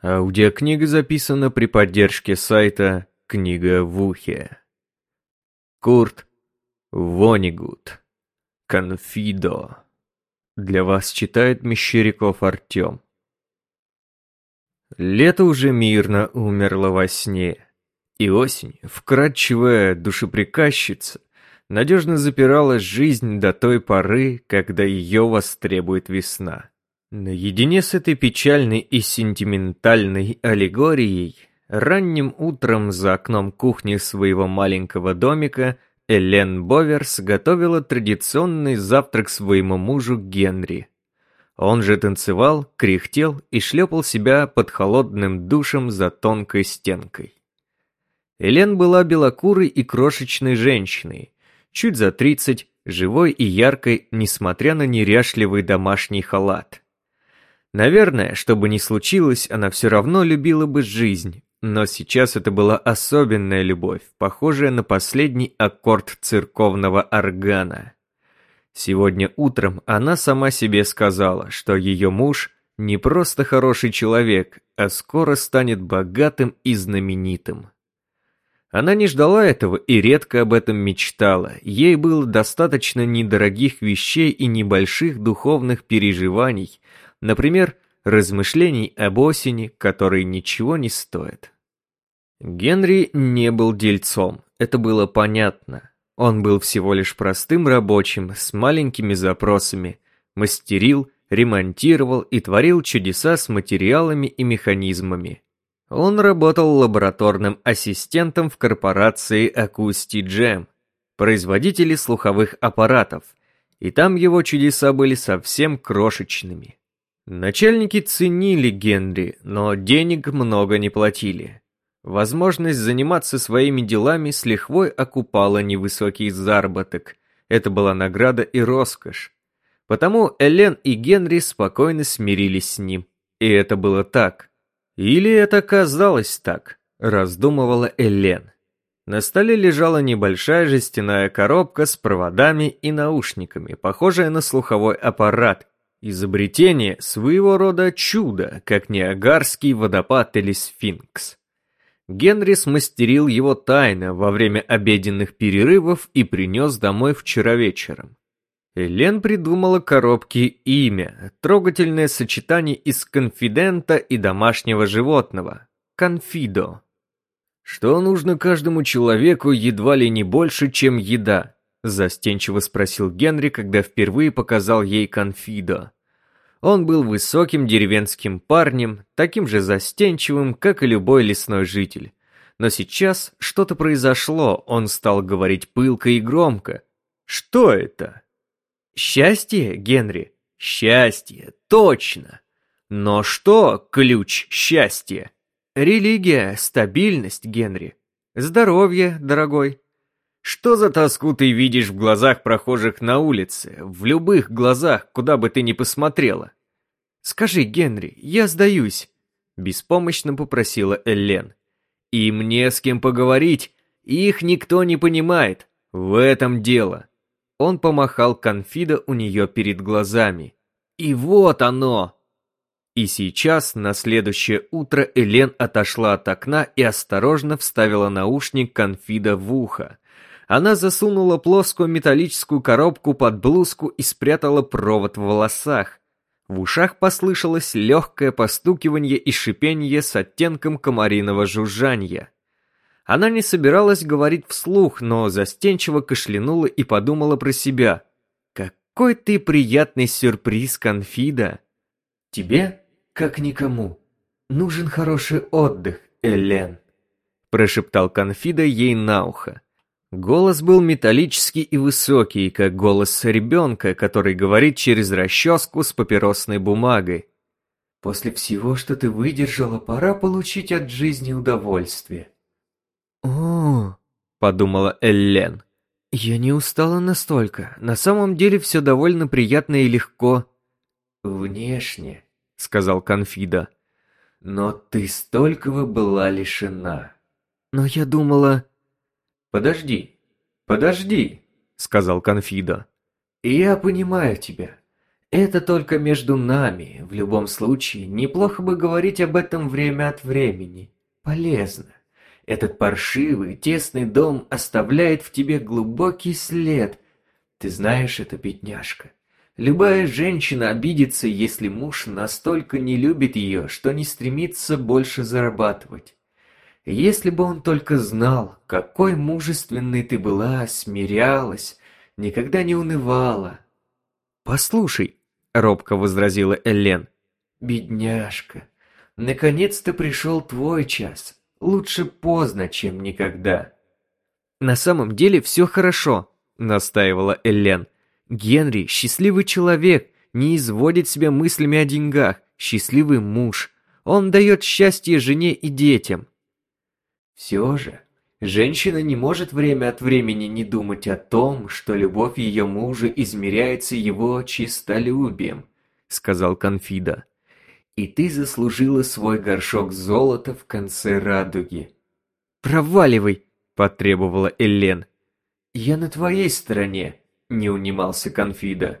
Аудиокнига записана при поддержке сайта «Книга в ухе». Курт Вонигут. Конфидо. Для вас читает Мещеряков Артем. Лето уже мирно умерло во сне, и осень, вкрадчивая душеприказчица, надежно запирала жизнь до той поры, когда ее востребует весна. Наедине с этой печальной и сентиментальной аллегорией, ранним утром за окном кухни своего маленького домика Элен Боверс готовила традиционный завтрак своему мужу Генри. Он же танцевал, кряхтел и шлепал себя под холодным душем за тонкой стенкой. Элен была белокурой и крошечной женщиной, чуть за тридцать, живой и яркой, несмотря на неряшливый домашний халат. Наверное, что бы ни случилось, она все равно любила бы жизнь, но сейчас это была особенная любовь, похожая на последний аккорд церковного органа. Сегодня утром она сама себе сказала, что ее муж не просто хороший человек, а скоро станет богатым и знаменитым. Она не ждала этого и редко об этом мечтала. Ей было достаточно недорогих вещей и небольших духовных переживаний, Например, размышлений об осени, которые ничего не стоят. Генри не был дельцом, это было понятно. Он был всего лишь простым рабочим с маленькими запросами, мастерил, ремонтировал и творил чудеса с материалами и механизмами. Он работал лабораторным ассистентом в корпорации Acoustic Jam, производителе слуховых аппаратов, и там его чудеса были совсем крошечными. Начальники ценили Генри, но денег много не платили. Возможность заниматься своими делами с лихвой окупала невысокий заработок. Это была награда и роскошь. Потому Элен и Генри спокойно смирились с ним. И это было так. Или это казалось так, раздумывала Элен. На столе лежала небольшая жестяная коробка с проводами и наушниками, похожая на слуховой аппарат, Изобретение своего рода чудо, как Ниагарский водопад или сфинкс. Генри смастерил его тайно во время обеденных перерывов и принес домой вчера вечером. Элен придумала коробке имя, трогательное сочетание из конфидента и домашнего животного – конфидо. «Что нужно каждому человеку едва ли не больше, чем еда?» Застенчиво спросил Генри, когда впервые показал ей конфидо. Он был высоким деревенским парнем, таким же застенчивым, как и любой лесной житель. Но сейчас что-то произошло, он стал говорить пылко и громко. «Что это?» «Счастье, Генри?» «Счастье, точно!» «Но что ключ счастья?» «Религия, стабильность, Генри. Здоровье, дорогой». Что за тоску ты видишь в глазах прохожих на улице, в любых глазах, куда бы ты ни посмотрела? Скажи, Генри, я сдаюсь, беспомощно попросила Эллен. И мне с кем поговорить, их никто не понимает. В этом дело. Он помахал конфида у нее перед глазами. И вот оно! И сейчас, на следующее утро, Элен отошла от окна и осторожно вставила наушник конфида в ухо. Она засунула плоскую металлическую коробку под блузку и спрятала провод в волосах. В ушах послышалось легкое постукивание и шипение с оттенком комариного жужжания. Она не собиралась говорить вслух, но застенчиво кашлянула и подумала про себя. «Какой ты приятный сюрприз, Конфида!» «Тебе, как никому, нужен хороший отдых, Элен», прошептал Конфида ей на ухо. Голос был металлический и высокий, как голос ребенка, который говорит через расческу с папиросной бумагой. «После всего, что ты выдержала, пора получить от жизни удовольствие». «О, — подумала Эллен, — я не устала настолько. На самом деле все довольно приятно и легко». «Внешне», — сказал Конфида, — «но ты столького была лишена». «Но я думала...» «Подожди, подожди», — сказал Конфида. «Я понимаю тебя. Это только между нами. В любом случае, неплохо бы говорить об этом время от времени. Полезно. Этот паршивый, тесный дом оставляет в тебе глубокий след. Ты знаешь это, бедняжка. Любая женщина обидится, если муж настолько не любит ее, что не стремится больше зарабатывать. Если бы он только знал, какой мужественной ты была, смирялась, никогда не унывала. «Послушай», — робко возразила Эллен. «Бедняжка, наконец-то пришел твой час. Лучше поздно, чем никогда». «На самом деле все хорошо», — настаивала Эллен. «Генри — счастливый человек, не изводит себя мыслями о деньгах, счастливый муж. Он дает счастье жене и детям. Все же, женщина не может время от времени не думать о том, что любовь ее мужа измеряется его чистолюбием, сказал Конфида. И ты заслужила свой горшок золота в конце радуги. Проваливай, потребовала Эллен. Я на твоей стороне, не унимался Конфида.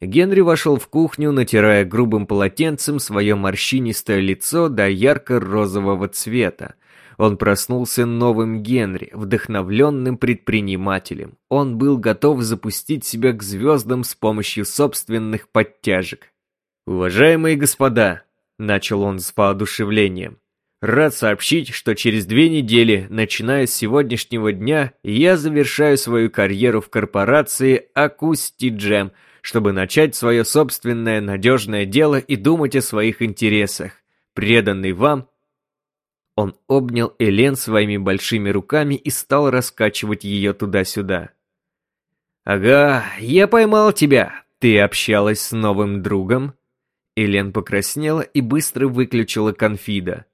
Генри вошел в кухню, натирая грубым полотенцем свое морщинистое лицо до ярко-розового цвета, он проснулся новым Генри, вдохновленным предпринимателем. Он был готов запустить себя к звездам с помощью собственных подтяжек. «Уважаемые господа», — начал он с воодушевлением, «рад сообщить, что через две недели, начиная с сегодняшнего дня, я завершаю свою карьеру в корпорации Акусти Джем, чтобы начать свое собственное надежное дело и думать о своих интересах. Преданный вам он обнял Элен своими большими руками и стал раскачивать ее туда-сюда. «Ага, я поймал тебя. Ты общалась с новым другом?» Элен покраснела и быстро выключила конфида.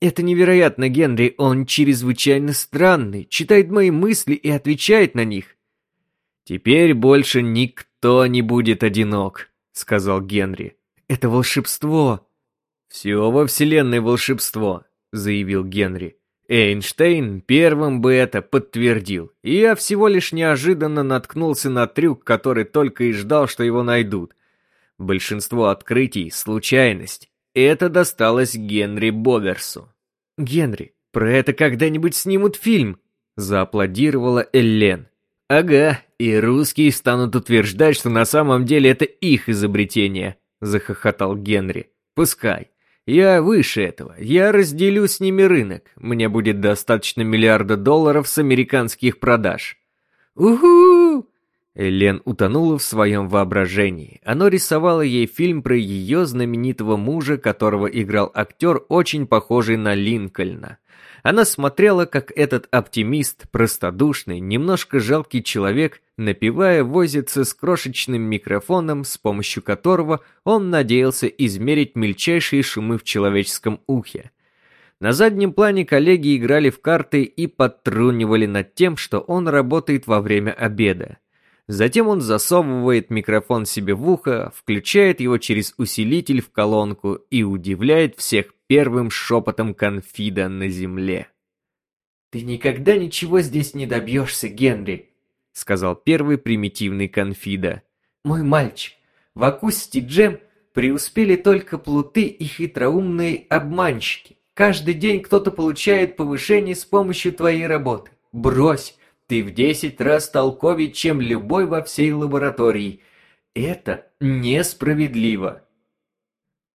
«Это невероятно, Генри, он чрезвычайно странный, читает мои мысли и отвечает на них». «Теперь больше никто не будет одинок», — сказал Генри. «Это волшебство». «Все во вселенной волшебство заявил Генри. Эйнштейн первым бы это подтвердил. И я всего лишь неожиданно наткнулся на трюк, который только и ждал, что его найдут. Большинство открытий — случайность. Это досталось Генри Боберсу. «Генри, про это когда-нибудь снимут фильм?» — зааплодировала Эллен. «Ага, и русские станут утверждать, что на самом деле это их изобретение», — захохотал Генри. «Пускай. Я выше этого. Я разделю с ними рынок. Мне будет достаточно миллиарда долларов с американских продаж. Уху! Элен утонула в своем воображении. Оно рисовало ей фильм про ее знаменитого мужа, которого играл актер, очень похожий на Линкольна. Она смотрела, как этот оптимист, простодушный, немножко жалкий человек, напевая, возится с крошечным микрофоном, с помощью которого он надеялся измерить мельчайшие шумы в человеческом ухе. На заднем плане коллеги играли в карты и подтрунивали над тем, что он работает во время обеда. Затем он засовывает микрофон себе в ухо, включает его через усилитель в колонку и удивляет всех первым шепотом конфида на земле. «Ты никогда ничего здесь не добьешься, Генри», — сказал первый примитивный конфида. «Мой мальчик, в Акусти Джем преуспели только плуты и хитроумные обманщики. Каждый день кто-то получает повышение с помощью твоей работы. Брось, ты в десять раз толковее, чем любой во всей лаборатории. Это несправедливо».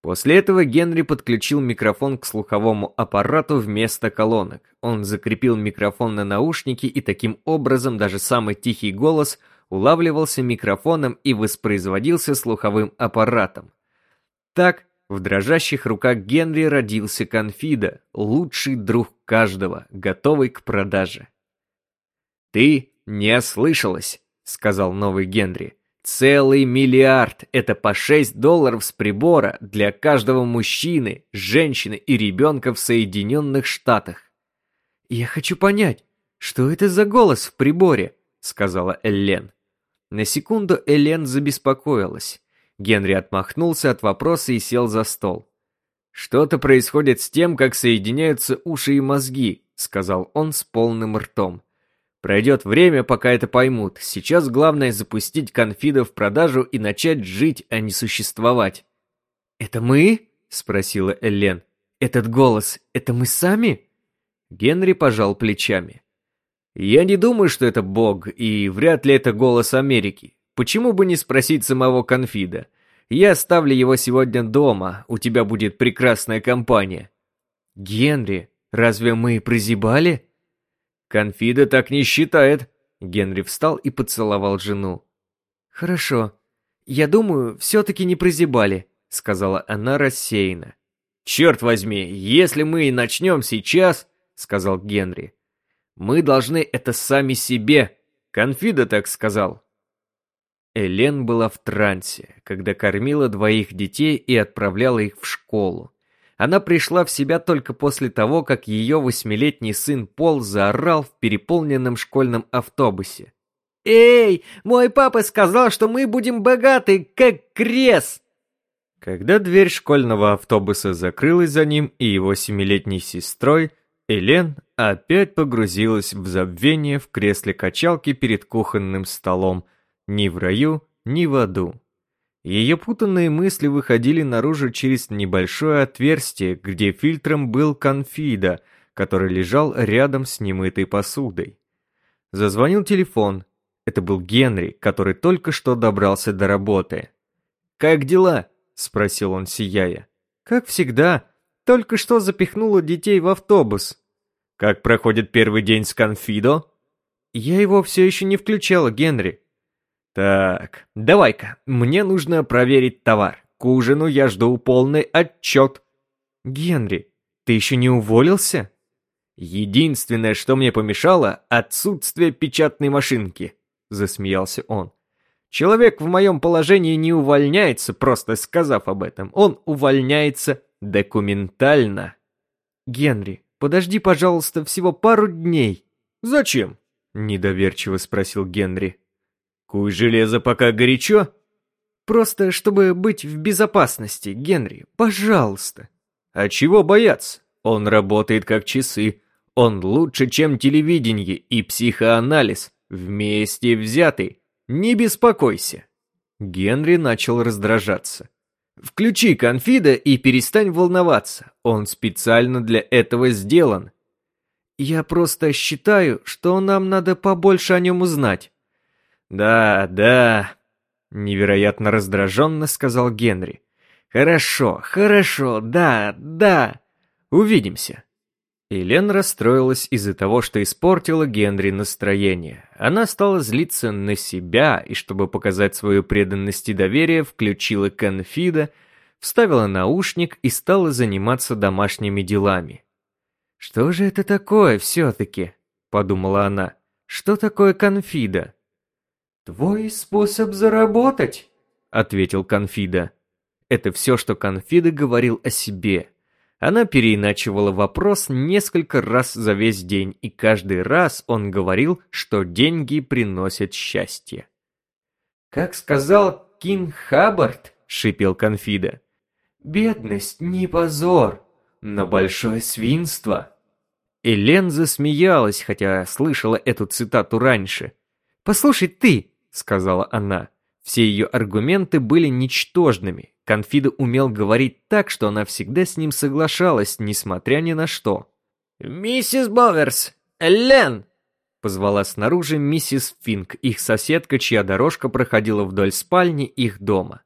После этого Генри подключил микрофон к слуховому аппарату вместо колонок. Он закрепил микрофон на наушнике, и таким образом даже самый тихий голос улавливался микрофоном и воспроизводился слуховым аппаратом. Так, в дрожащих руках Генри родился Конфида, лучший друг каждого, готовый к продаже. «Ты не ослышалась», — сказал новый Генри. Целый миллиард – это по 6 долларов с прибора для каждого мужчины, женщины и ребенка в Соединенных Штатах. «Я хочу понять, что это за голос в приборе?» – сказала Эллен. На секунду Эллен забеспокоилась. Генри отмахнулся от вопроса и сел за стол. «Что-то происходит с тем, как соединяются уши и мозги», — сказал он с полным ртом. Пройдет время, пока это поймут. Сейчас главное запустить конфида в продажу и начать жить, а не существовать. «Это мы?» — спросила Эллен. «Этот голос — это мы сами?» Генри пожал плечами. «Я не думаю, что это Бог, и вряд ли это голос Америки. Почему бы не спросить самого конфида? Я оставлю его сегодня дома, у тебя будет прекрасная компания». «Генри, разве мы прозябали?» «Конфида так не считает». Генри встал и поцеловал жену. «Хорошо. Я думаю, все-таки не прозябали», — сказала она рассеянно. «Черт возьми, если мы и начнем сейчас», — сказал Генри, — «мы должны это сами себе. Конфида так сказал». Элен была в трансе, когда кормила двоих детей и отправляла их в школу. Она пришла в себя только после того, как ее восьмилетний сын Пол заорал в переполненном школьном автобусе. «Эй, мой папа сказал, что мы будем богаты, как крест!» Когда дверь школьного автобуса закрылась за ним и его семилетней сестрой, Элен опять погрузилась в забвение в кресле качалки перед кухонным столом, ни в раю, ни в аду. Ее путанные мысли выходили наружу через небольшое отверстие, где фильтром был конфида, который лежал рядом с немытой посудой. Зазвонил телефон. Это был Генри, который только что добрался до работы. «Как дела?» — спросил он, сияя. «Как всегда. Только что запихнула детей в автобус». «Как проходит первый день с конфидо?» «Я его все еще не включала, Генри. Так, давай-ка, мне нужно проверить товар. К ужину я жду полный отчет. Генри, ты еще не уволился? Единственное, что мне помешало, отсутствие печатной машинки, засмеялся он. Человек в моем положении не увольняется, просто сказав об этом. Он увольняется документально. Генри, подожди, пожалуйста, всего пару дней. Зачем? Недоверчиво спросил Генри. Куй железо, пока горячо. Просто чтобы быть в безопасности, Генри, пожалуйста. А чего бояться? Он работает как часы. Он лучше, чем телевидение и психоанализ, вместе взятый. Не беспокойся. Генри начал раздражаться. Включи конфида и перестань волноваться. Он специально для этого сделан. Я просто считаю, что нам надо побольше о нем узнать. «Да, да», — невероятно раздраженно сказал Генри. «Хорошо, хорошо, да, да. Увидимся». Элен расстроилась из-за того, что испортила Генри настроение. Она стала злиться на себя, и чтобы показать свою преданность и доверие, включила конфида, вставила наушник и стала заниматься домашними делами. «Что же это такое все-таки?» — подумала она. «Что такое конфида?» «Твой способ заработать», — ответил Конфида. Это все, что Конфида говорил о себе. Она переиначивала вопрос несколько раз за весь день, и каждый раз он говорил, что деньги приносят счастье. «Как сказал Кин Хаббард», — шипел Конфида, — «бедность не позор, но большое свинство». Элен засмеялась, хотя слышала эту цитату раньше. «Послушай ты», сказала она. Все ее аргументы были ничтожными. Конфида умел говорить так, что она всегда с ним соглашалась, несмотря ни на что. «Миссис Боверс! Эллен!» Позвала снаружи миссис Финк, их соседка, чья дорожка проходила вдоль спальни их дома.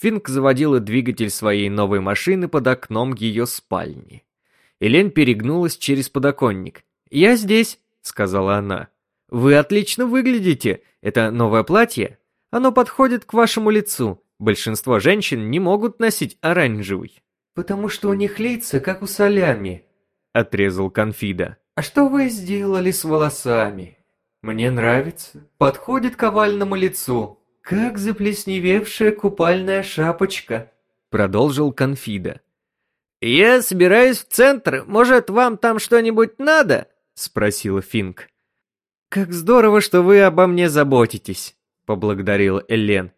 Финк заводила двигатель своей новой машины под окном ее спальни. Элен перегнулась через подоконник. «Я здесь», — сказала она. «Вы отлично выглядите. Это новое платье? Оно подходит к вашему лицу. Большинство женщин не могут носить оранжевый». «Потому что у них лица, как у солями», — отрезал Конфида. «А что вы сделали с волосами? Мне нравится. Подходит к овальному лицу. Как заплесневевшая купальная шапочка», — продолжил Конфида. «Я собираюсь в центр. Может, вам там что-нибудь надо?» — спросила Финк. «Как здорово, что вы обо мне заботитесь», — поблагодарила Элен.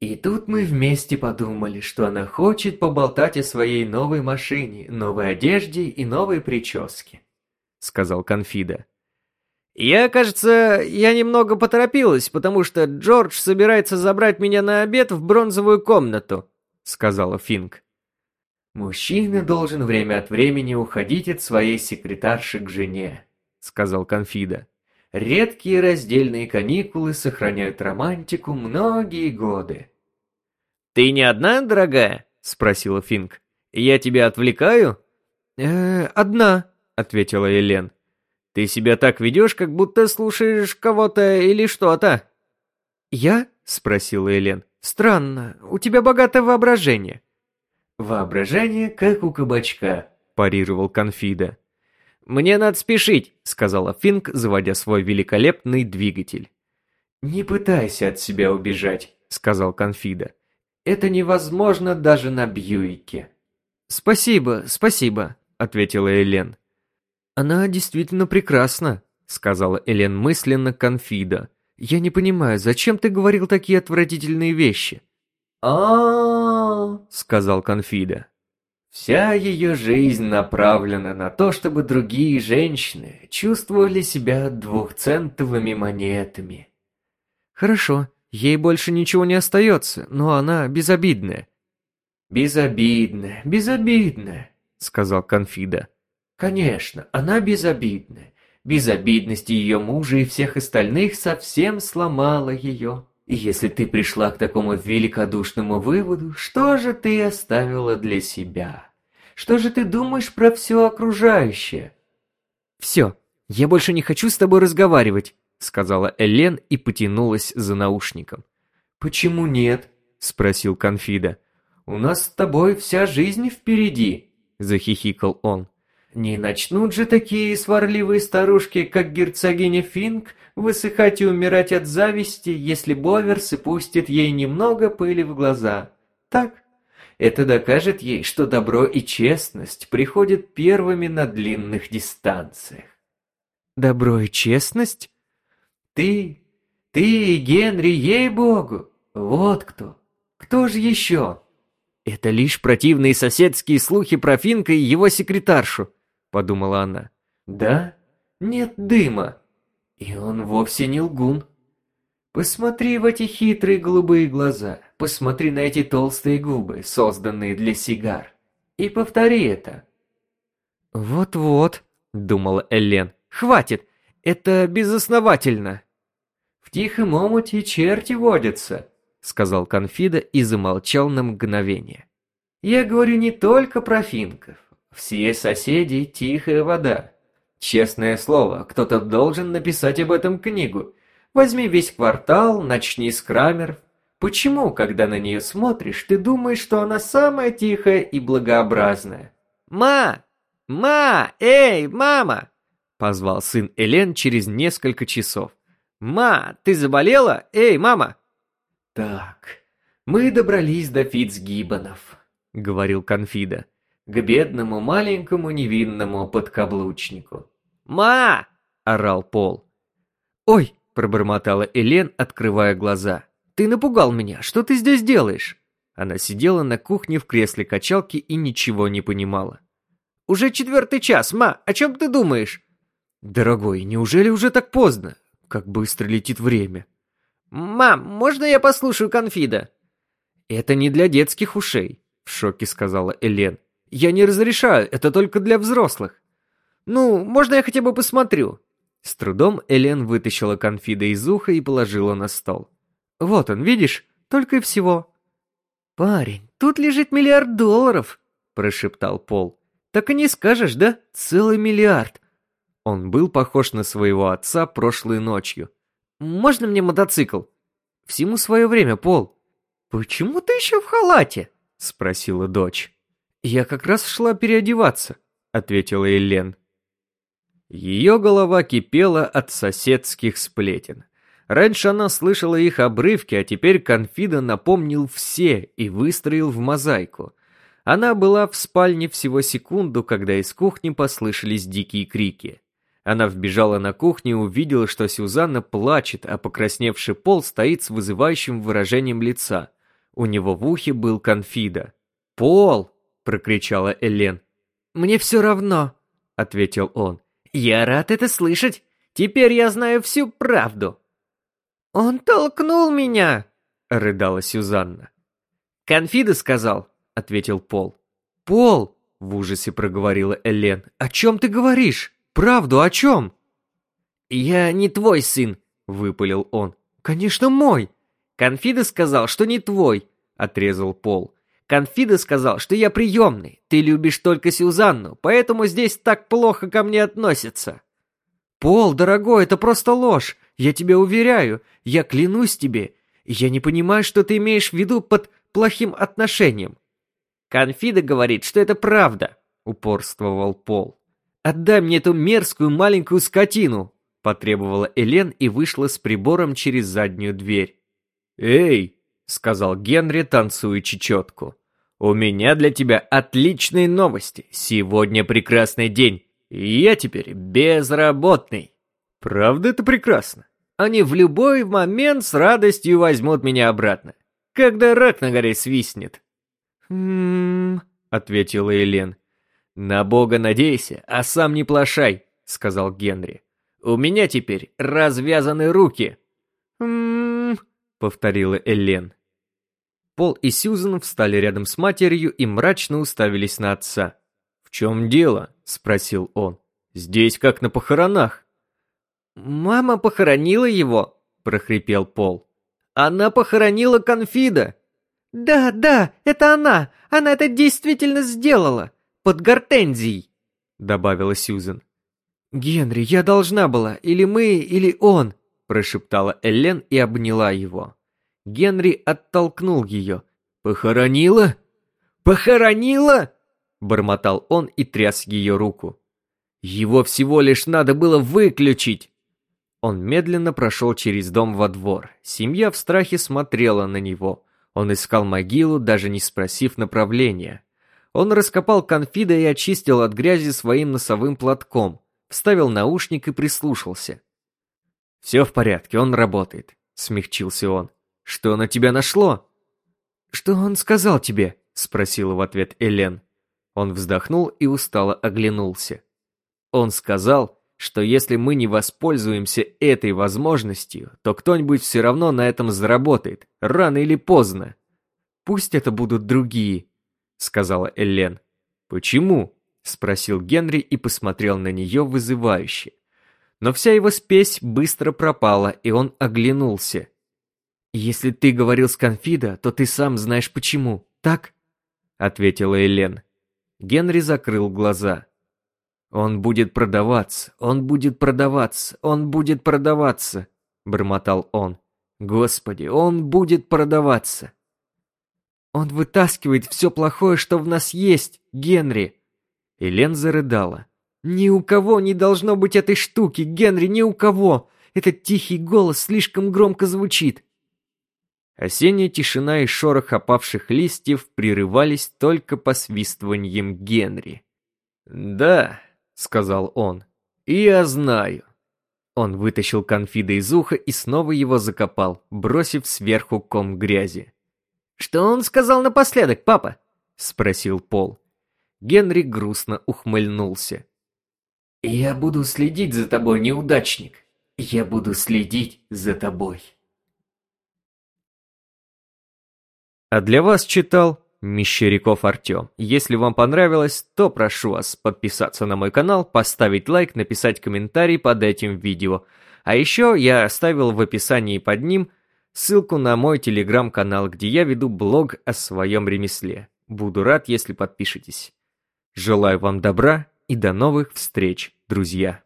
И тут мы вместе подумали, что она хочет поболтать о своей новой машине, новой одежде и новой прическе, — сказал Конфида. «Я, кажется, я немного поторопилась, потому что Джордж собирается забрать меня на обед в бронзовую комнату», — сказала Финк. «Мужчина должен время от времени уходить от своей секретарши к жене», — сказал Конфида. «Редкие раздельные каникулы сохраняют романтику многие годы». «Ты не одна, дорогая?» — спросила Финк. «Я тебя отвлекаю?» «Э, одна», — ответила Елен. Ты себя так ведешь, как будто слушаешь кого-то или что-то». «Я?» — спросила Элен. «Странно, у тебя богатое воображение». «Воображение, как у кабачка», — парировал Конфида. «Мне надо спешить», — сказала Финк, заводя свой великолепный двигатель. «Не пытайся от себя убежать», — сказал Конфида. «Это невозможно даже на Бьюике». «Спасибо, спасибо», — ответила Элен. «Она действительно прекрасна», — сказала Элен мысленно Конфида. «Я не понимаю, зачем ты говорил такие отвратительные вещи?» а сказал Конфида. Вся ее жизнь направлена на то, чтобы другие женщины чувствовали себя двухцентовыми монетами. Хорошо, ей больше ничего не остается, но она безобидная. Безобидная, безобидная, сказал Конфида. Конечно, она безобидная. Безобидность ее мужа и всех остальных совсем сломала ее. И если ты пришла к такому великодушному выводу, что же ты оставила для себя? Что же ты думаешь про все окружающее? «Все, я больше не хочу с тобой разговаривать», — сказала Элен и потянулась за наушником. «Почему нет?» — спросил Конфида. «У нас с тобой вся жизнь впереди», — захихикал он. Не начнут же такие сварливые старушки, как герцогиня Финк, высыхать и умирать от зависти, если Боверс и пустит ей немного пыли в глаза. Так? Это докажет ей, что добро и честность приходят первыми на длинных дистанциях. Добро и честность? Ты, ты, Генри, ей-богу, вот кто. Кто же еще? Это лишь противные соседские слухи про Финка и его секретаршу. — подумала она. «Да? Нет дыма. И он вовсе не лгун. Посмотри в эти хитрые голубые глаза, посмотри на эти толстые губы, созданные для сигар, и повтори это». «Вот-вот», — думала Эллен, — «хватит, это безосновательно». «В тихом омуте черти водятся», — сказал Конфида и замолчал на мгновение. «Я говорю не только про финков. Все соседи – тихая вода. Честное слово, кто-то должен написать об этом книгу. Возьми весь квартал, начни с Крамер. Почему, когда на нее смотришь, ты думаешь, что она самая тихая и благообразная? «Ма! Ма! Эй, мама!» – позвал сын Элен через несколько часов. «Ма, ты заболела? Эй, мама!» «Так, мы добрались до Фицгиббонов», — говорил Конфида к бедному маленькому невинному подкаблучнику. «Ма!» – орал Пол. «Ой!» – пробормотала Элен, открывая глаза. «Ты напугал меня! Что ты здесь делаешь?» Она сидела на кухне в кресле качалки и ничего не понимала. «Уже четвертый час, ма! О чем ты думаешь?» «Дорогой, неужели уже так поздно? Как быстро летит время!» «Мам, можно я послушаю конфида?» «Это не для детских ушей», — в шоке сказала Элен. Я не разрешаю, это только для взрослых. Ну, можно я хотя бы посмотрю? С трудом Элен вытащила конфида из уха и положила на стол. Вот он, видишь? Только и всего. Парень, тут лежит миллиард долларов, прошептал Пол. Так и не скажешь, да? Целый миллиард. Он был похож на своего отца прошлой ночью. Можно мне мотоцикл? Всему свое время, Пол. Почему ты еще в халате? Спросила дочь. «Я как раз шла переодеваться», — ответила Элен. Ее голова кипела от соседских сплетен. Раньше она слышала их обрывки, а теперь Конфида напомнил все и выстроил в мозаику. Она была в спальне всего секунду, когда из кухни послышались дикие крики. Она вбежала на кухню и увидела, что Сюзанна плачет, а покрасневший пол стоит с вызывающим выражением лица. У него в ухе был Конфида. «Пол!» Прокричала Элен. «Мне все равно», — ответил он. «Я рад это слышать. Теперь я знаю всю правду». «Он толкнул меня!» — рыдала Сюзанна. «Конфида сказал», — ответил Пол. «Пол!» — в ужасе проговорила Элен. «О чем ты говоришь? Правду о чем?» «Я не твой сын», — выпалил он. «Конечно, мой!» «Конфида сказал, что не твой», — отрезал Пол. «Конфида сказал, что я приемный. Ты любишь только Сюзанну, поэтому здесь так плохо ко мне относятся». «Пол, дорогой, это просто ложь. Я тебе уверяю. Я клянусь тебе. Я не понимаю, что ты имеешь в виду под плохим отношением». «Конфида говорит, что это правда», — упорствовал Пол. «Отдай мне эту мерзкую маленькую скотину», — потребовала Элен и вышла с прибором через заднюю дверь. «Эй!» — сказал Генри, танцуя чечетку. «У меня для тебя отличные новости. Сегодня прекрасный день. Я теперь безработный. Правда это прекрасно? Они в любой момент с радостью возьмут меня обратно, когда рак на горе свистнет. «М-м-м», ответила Елен. «На Бога надейся, а сам не плашай», — сказал Генри. «У меня теперь развязаны руки». «М-м-м», повторила Элен. Пол и Сьюзен встали рядом с матерью и мрачно уставились на отца. «В чем дело?» — спросил он. «Здесь как на похоронах». «Мама похоронила его», — прохрипел Пол. «Она похоронила конфида». «Да, да, это она! Она это действительно сделала! Под гортензией!» — добавила Сьюзен. «Генри, я должна была, или мы, или он!» — прошептала Эллен и обняла его. Генри оттолкнул ее. «Похоронила? Похоронила?» Бормотал он и тряс ее руку. Его всего лишь надо было выключить. Он медленно прошел через дом во двор. Семья в страхе смотрела на него. Он искал могилу, даже не спросив направления. Он раскопал конфида и очистил от грязи своим носовым платком, вставил наушник и прислушался. «Все в порядке, он работает», — смягчился он. «Что на тебя нашло?» «Что он сказал тебе?» — спросила в ответ Элен. Он вздохнул и устало оглянулся. Он сказал, что если мы не воспользуемся этой возможностью, то кто-нибудь все равно на этом заработает, рано или поздно. «Пусть это будут другие», — сказала Элен. «Почему?» — спросил Генри и посмотрел на нее вызывающе. Но вся его спесь быстро пропала, и он оглянулся. «Если ты говорил с Конфида, то ты сам знаешь почему, так?» — ответила Элен. Генри закрыл глаза. «Он будет продаваться, он будет продаваться, он будет продаваться», — бормотал он. «Господи, он будет продаваться!» «Он вытаскивает все плохое, что в нас есть, Генри!» Элен зарыдала. «Ни у кого не должно быть этой штуки, Генри, ни у кого! Этот тихий голос слишком громко звучит. Осенняя тишина и шорох опавших листьев прерывались только посвистыванием Генри. «Да», — сказал он, — «я знаю». Он вытащил конфида из уха и снова его закопал, бросив сверху ком грязи. «Что он сказал напоследок, папа?» — спросил Пол. Генри грустно ухмыльнулся. «Я буду следить за тобой, неудачник. Я буду следить за тобой». А для вас читал Мещеряков Артем. Если вам понравилось, то прошу вас подписаться на мой канал, поставить лайк, написать комментарий под этим видео. А еще я оставил в описании под ним ссылку на мой телеграм-канал, где я веду блог о своем ремесле. Буду рад, если подпишетесь. Желаю вам добра и до новых встреч, друзья.